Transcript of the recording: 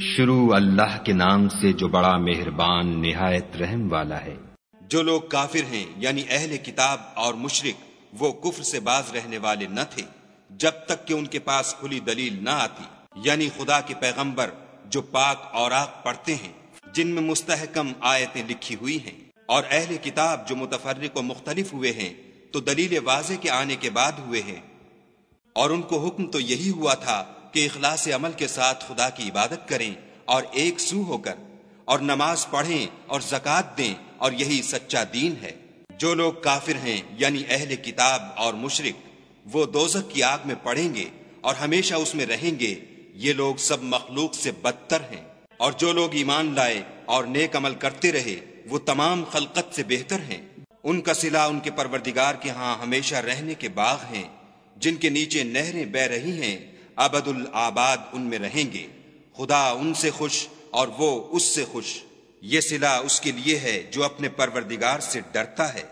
شروع اللہ کے نام سے جو بڑا مہربان نہایت رحم والا ہے۔ جو لوگ کافر ہیں یعنی اہل کتاب اور مشرق وہ کفر سے باز رہنے والے نہ تھے۔ جب تک کہ ان کے پاس کھلی دلیل نہ آتی یعنی خدا کے پیغمبر جو پاک اور آگ پڑھتے ہیں، جن میں مستحکم آیتیں لکھی ہوئی ہیں۔ اور اہل کتاب جو متفرق و مختلف ہوئے ہیں، تو دلیل واضح کے آنے کے بعد ہوئے ہیں۔ اور ان کو حکم تو یہی ہوا تھا کہ اخلاص عمل کے ساتھ خدا کی عبادت کریں اور ایک سو ہو کر اور نماز پڑھیں اور زکوٰۃ دیں اور یہی سچا دین ہے۔ جو لوگ کافر ہیں یعنی اہل کتاب اور مشرق وہ دوزک کی آگ میں پڑھیں گے اور ہمیشہ اس میں رہیں گے۔ یہ لوگ سب مخلوق سے بدتر ہیں۔ اور جو لوگ ایمان لائے اور نیک عمل کرتے رہے، وہ تمام خلقت سے بہتر ہیں۔ ان کا سلا ان کے پروردگار کے ہاں ہمیشہ رہنے کے باغ ہیں۔ جن کے نیچے نہریں بہ رہی ہیں ابد الآباد ان میں رہیں گے۔ خدا ان سے خوش اور وہ اس سے خوش۔ یہ سلا اس کے لیے ہے جو اپنے پروردگار سے ڈرتا ہے۔